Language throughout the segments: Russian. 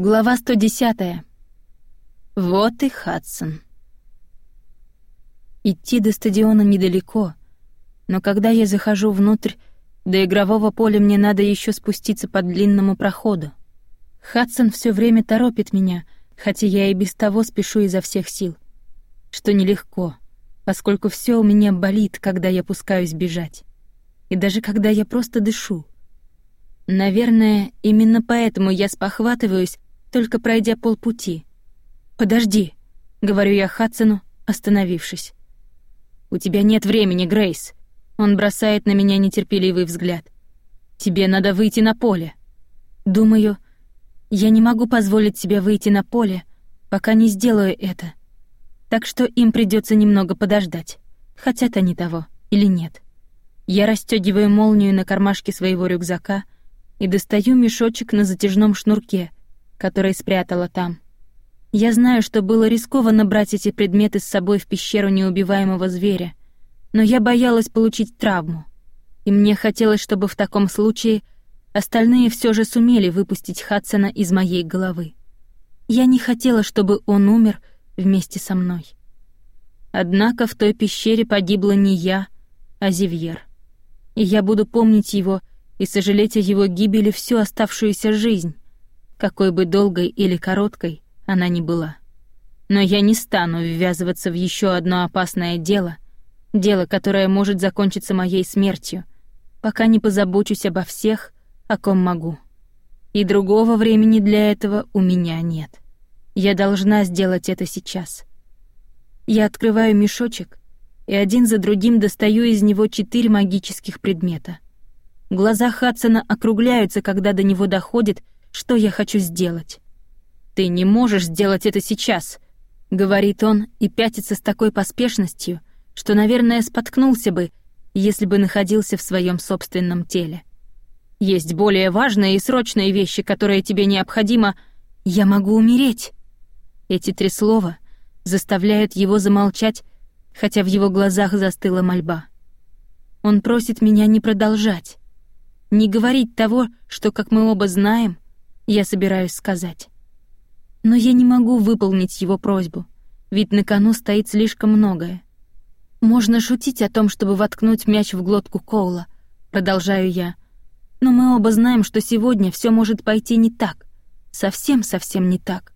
Глава 110. Вот и Хадсон. Идти до стадиона недалеко, но когда я захожу внутрь, до игрового поля мне надо еще спуститься по длинному проходу. Хадсон все время торопит меня, хотя я и без того спешу изо всех сил. Что нелегко, поскольку все у меня болит, когда я пускаюсь бежать. И даже когда я просто дышу. Наверное, именно поэтому я спохватываюсь, только пройдя полпути. «Подожди», — говорю я Хадсону, остановившись. «У тебя нет времени, Грейс». Он бросает на меня нетерпеливый взгляд. «Тебе надо выйти на поле». Думаю, я не могу позволить себе выйти на поле, пока не сделаю это. Так что им придется немного подождать, хотят они того или нет. Я расстёгиваю молнию на кармашке своего рюкзака и достаю мешочек на затяжном шнурке, который спрятала там. Я знаю, что было рискованно брать эти предметы с собой в пещеру неубиваемого зверя, но я боялась получить травму. И мне хотелось, чтобы в таком случае остальные все же сумели выпустить Хадсона из моей головы. Я не хотела, чтобы он умер вместе со мной. Однако в той пещере погибла не я, а Зивьер. И я буду помнить его и сожалеть о его гибели всю оставшуюся жизнь, какой бы долгой или короткой она ни была. Но я не стану ввязываться в еще одно опасное дело, дело, которое может закончиться моей смертью, пока не позабочусь обо всех, о ком могу. И другого времени для этого у меня нет. Я должна сделать это сейчас. Я открываю мешочек и один за другим достаю из него четыре магических предмета. Глаза Хадсона округляются, когда до него доходит, что я хочу сделать. «Ты не можешь сделать это сейчас», — говорит он и пятится с такой поспешностью, что, наверное, споткнулся бы, если бы находился в своем собственном теле. Есть более важные и срочные вещи, которые тебе необходимо. Я могу умереть. Эти три слова заставляют его замолчать, хотя в его глазах застыла мольба. Он просит меня не продолжать, не говорить того, что, как мы оба знаем, я собираюсь сказать. Но я не могу выполнить его просьбу, ведь на кону стоит слишком многое. Можно шутить о том, чтобы воткнуть мяч в глотку Коула, продолжаю я. Но мы оба знаем, что сегодня все может пойти не так. Совсем-совсем не так.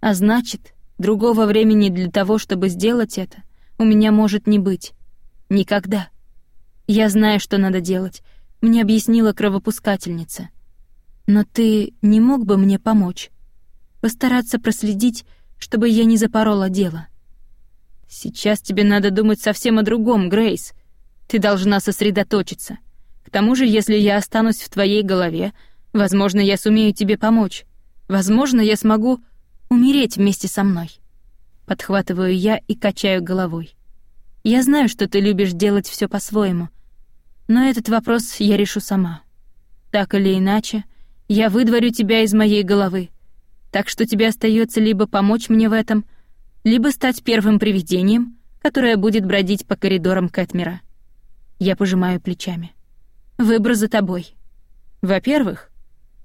А значит, другого времени для того, чтобы сделать это, у меня может не быть. Никогда. Я знаю, что надо делать. Мне объяснила кровопускательница — но ты не мог бы мне помочь? Постараться проследить, чтобы я не запорола дело. Сейчас тебе надо думать совсем о другом, Грейс. Ты должна сосредоточиться. К тому же, если я останусь в твоей голове, возможно, я сумею тебе помочь. Возможно, я смогу умереть вместе со мной. Подхватываю я и качаю головой. Я знаю, что ты любишь делать все по-своему, но этот вопрос я решу сама. Так или иначе, я выдворю тебя из моей головы. Так что тебе остается либо помочь мне в этом, либо стать первым привидением, которое будет бродить по коридорам Кэтмера. Я пожимаю плечами. Выбор за тобой. Во-первых,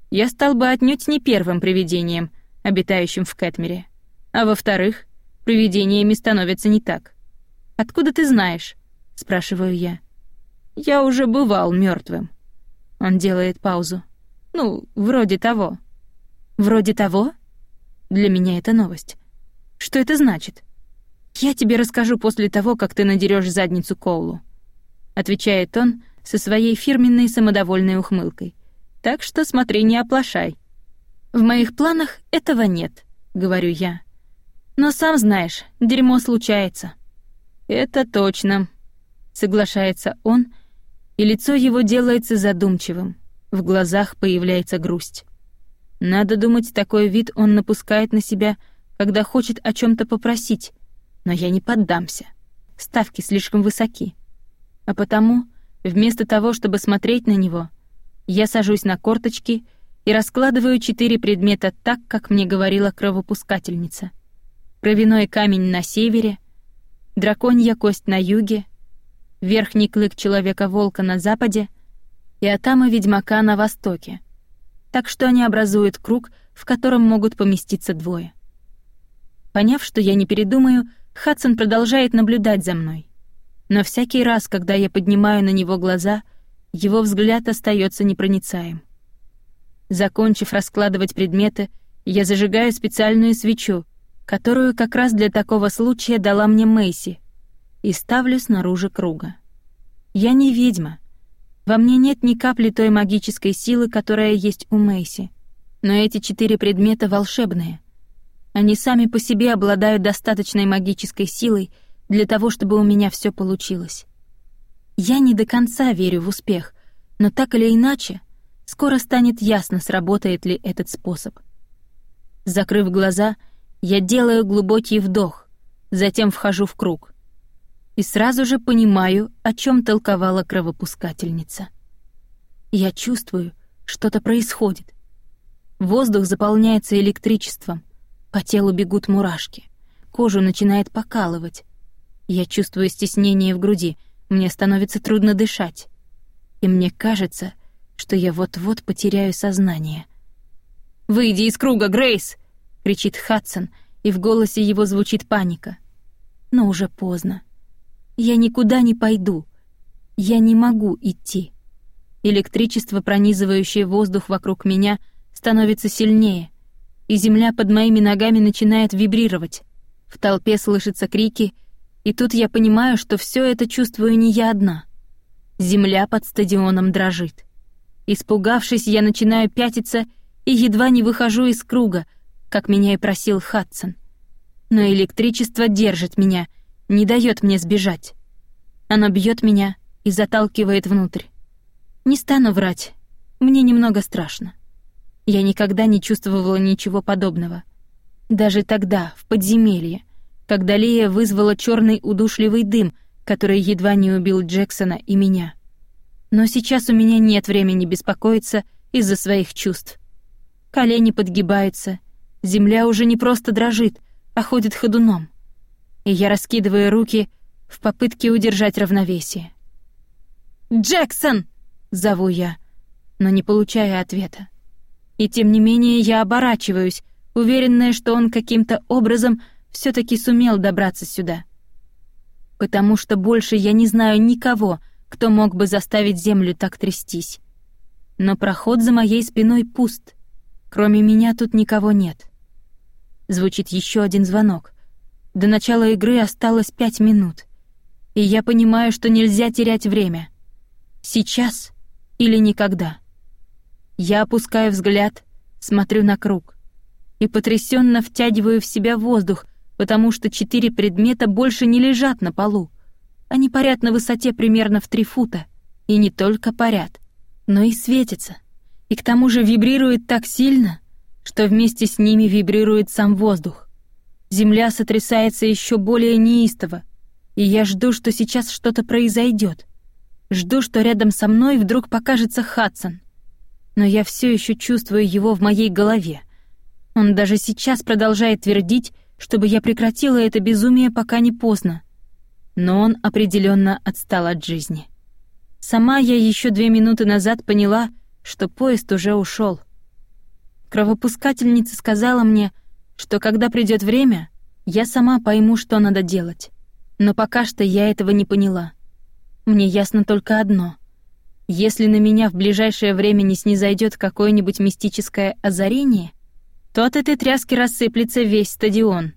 я стал бы отнюдь не первым привидением, обитающим в Кэтмере. А во-вторых, привидениями становятся не так. Откуда ты знаешь? спрашиваю я. Я уже бывал мертвым. Он делает паузу. Ну, вроде того. Вроде того? Для меня это новость. Что это значит? Я тебе расскажу после того, как ты надерешь задницу Коулу. Отвечает он со своей фирменной самодовольной ухмылкой. Так что смотри, не оплошай. В моих планах этого нет, говорю я. Но сам знаешь, дерьмо случается. Это точно, соглашается он, и лицо его делается задумчивым. В глазах появляется грусть. Надо думать, такой вид он напускает на себя, когда хочет о чем то попросить. Но я не поддамся. Ставки слишком высоки. А потому, вместо того, чтобы смотреть на него, я сажусь на корточки и раскладываю четыре предмета так, как мне говорила кровопускательница. Кровяной камень на севере, драконья кость на юге, верхний клык человека-волка на западе — и Атама Ведьмака на востоке. так что они образуют круг, в котором могут поместиться двое. Поняв, что я не передумаю, Хадсон продолжает наблюдать за мной. Но всякий раз, когда я поднимаю на него глаза, его взгляд остается непроницаем. Закончив раскладывать предметы, я зажигаю специальную свечу, которую как раз для такого случая дала мне Мэйси, и ставлю снаружи круга. Я не ведьма. Во мне нет ни капли той магической силы, которая есть у Мэйси. Но эти четыре предмета волшебные. Они сами по себе обладают достаточной магической силой для того, чтобы у меня все получилось. Я не до конца верю в успех, но так или иначе, скоро станет ясно, сработает ли этот способ. Закрыв глаза, я делаю глубокий вдох, затем вхожу в круг. И сразу же понимаю, о чем толковала кровопускательница. Я чувствую, что-то происходит. Воздух заполняется электричеством — по телу бегут мурашки. Кожу начинает покалывать. Я чувствую стеснение в груди. Мне становится трудно дышать. И мне кажется, что я вот-вот потеряю сознание. «Выйди из круга, Грейс!» — кричит Хадсон, и в голосе его звучит паника. Но уже поздно. Я никуда не пойду. Я не могу идти. Электричество, пронизывающее воздух вокруг меня, становится сильнее и земля под моими ногами начинает вибрировать. В толпе слышатся крики, и тут я понимаю, что все это чувствую не я одна. Земля под стадионом дрожит. Испугавшись, я начинаю пятиться и едва не выхожу из круга, как меня и просил Хадсон. Но электричество держит меня, не дает мне сбежать. Оно бьет меня и заталкивает внутрь. Не стану врать, мне немного страшно. Я никогда не чувствовала ничего подобного. Даже тогда, в подземелье, когда Лия вызвала черный удушливый дым, который едва не убил Джексона и меня. Но сейчас у меня нет времени беспокоиться из-за своих чувств. Колени подгибаются, земля уже не просто дрожит, а ходит ходуном. И я раскидываю руки в попытке удержать равновесие. «Джексон!» — зову я, но не получая ответа. И тем не менее я оборачиваюсь, уверенная, что он каким-то образом все таки сумел добраться сюда. Потому что больше я не знаю никого, кто мог бы заставить землю так трястись. Но проход за моей спиной пуст. Кроме меня тут никого нет. Звучит еще один звонок. До начала игры осталось пять минут. И я понимаю, что нельзя терять время. Сейчас или никогда. Я опускаю взгляд, смотрю на круг и потрясенно втягиваю в себя воздух, потому что четыре предмета больше не лежат на полу. Они парят на высоте примерно в три фута. И не только парят, но и светятся. И к тому же вибрируют так сильно, что вместе с ними вибрирует сам воздух. Земля сотрясается еще более неистово, и я жду, что сейчас что-то произойдет. Жду, что рядом со мной вдруг покажется Хадсон но я все еще чувствую его в моей голове. Он даже сейчас продолжает твердить, чтобы я прекратила это безумие, пока не поздно. Но он определенно отстал от жизни. Сама я еще две минуты назад поняла, что поезд уже ушел. Кровопускательница сказала мне, что когда придет время, я сама пойму, что надо делать. Но пока что я этого не поняла. Мне ясно только одно — если на меня в ближайшее время не снизойдет какое-нибудь мистическое озарение, то от этой тряски рассыплется весь стадион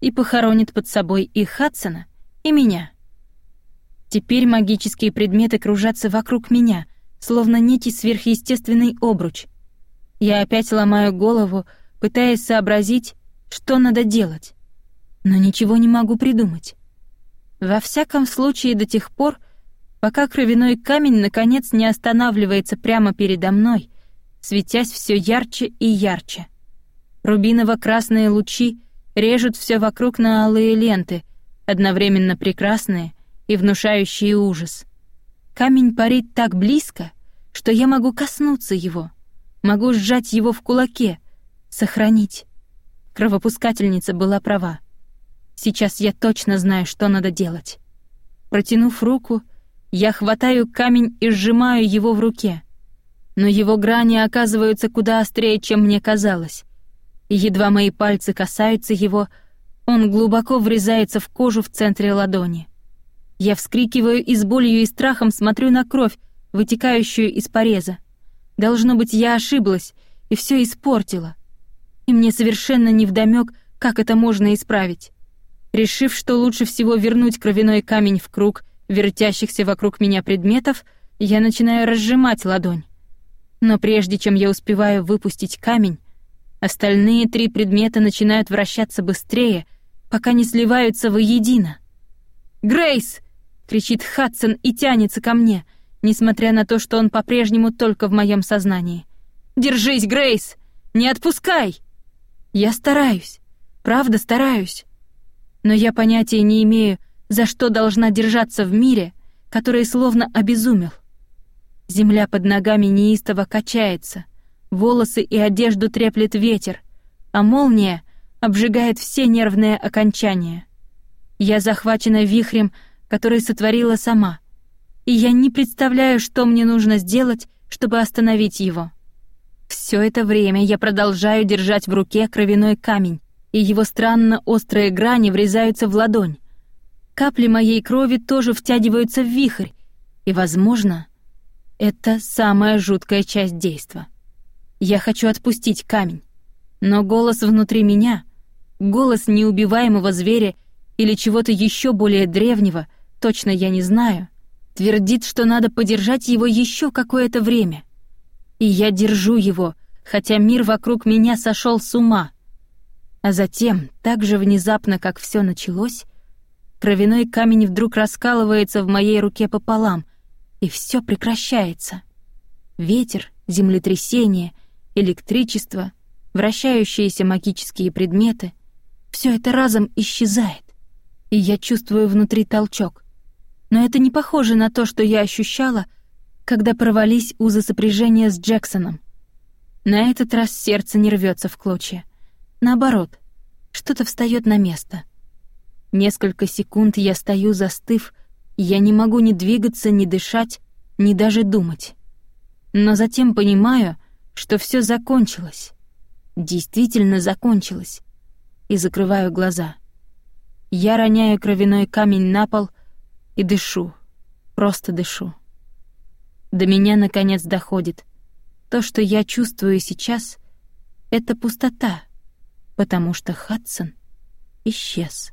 и похоронит под собой и Хадсона, и меня. Теперь магические предметы кружатся вокруг меня, словно некий сверхъестественный обруч. Я опять ломаю голову, пытаясь сообразить, что надо делать, но ничего не могу придумать. Во всяком случае, до тех пор, пока кровяной камень наконец не останавливается прямо передо мной, светясь все ярче и ярче. Рубиново-красные лучи режут все вокруг на алые ленты, одновременно прекрасные и внушающие ужас. Камень парит так близко, что я могу коснуться его, могу сжать его в кулаке, сохранить. Кровопускательница была права. Сейчас я точно знаю, что надо делать. Протянув руку, я хватаю камень и сжимаю его в руке. но его грани оказываются куда острее, чем мне казалось. И едва мои пальцы касаются его, он глубоко врезается в кожу в центре ладони. Я вскрикиваю и с болью и страхом смотрю на кровь, вытекающую из пореза. Должно быть, я ошиблась и все испортила. И мне совершенно невдомёк, как это можно исправить. Решив, что лучше всего вернуть кровяной камень в круг вертящихся вокруг меня предметов, я начинаю разжимать ладонь. Но прежде чем я успеваю выпустить камень, остальные три предмета начинают вращаться быстрее, пока не сливаются воедино. «Грейс!» — кричит Хадсон и тянется ко мне, несмотря на то, что он по-прежнему только в моем сознании. «Держись, Грейс! Не отпускай!» Я стараюсь, правда стараюсь. Но я понятия не имею, за что должна держаться в мире, который словно обезумел. Земля под ногами неистово качается, волосы и одежду треплет ветер, а молния обжигает все нервные окончания. Я захвачена вихрем, который сотворила сама, и я не представляю, что мне нужно сделать, чтобы остановить его. Все это время я продолжаю держать в руке кровяной камень, и его странно острые грани врезаются в ладонь. Капли моей крови тоже втягиваются в вихрь, и, возможно, это самая жуткая часть действа. Я хочу отпустить камень, но голос внутри меня, голос неубиваемого зверя или чего-то еще более древнего, точно я не знаю, твердит, что надо подержать его еще какое-то время. И я держу его, хотя мир вокруг меня сошел с ума. А затем, так же внезапно, как все началось, кровяной камень вдруг раскалывается в моей руке пополам — и все прекращается. Ветер, землетрясение, электричество, вращающиеся магические предметы — все это разом исчезает, и я чувствую внутри толчок. Но это не похоже на то, что я ощущала, когда провались узы сопряжения с Джексоном. На этот раз сердце не рвется в клочья. Наоборот, что-то встает на место. Несколько секунд я стою, застыв, я не могу ни двигаться, ни дышать, ни даже думать. Но затем понимаю, что все закончилось. Действительно закончилось. И закрываю глаза. Я роняю кровяной камень на пол и дышу. Просто дышу. До меня наконец доходит. То, что я чувствую сейчас, — это пустота, потому что Хадсон исчез.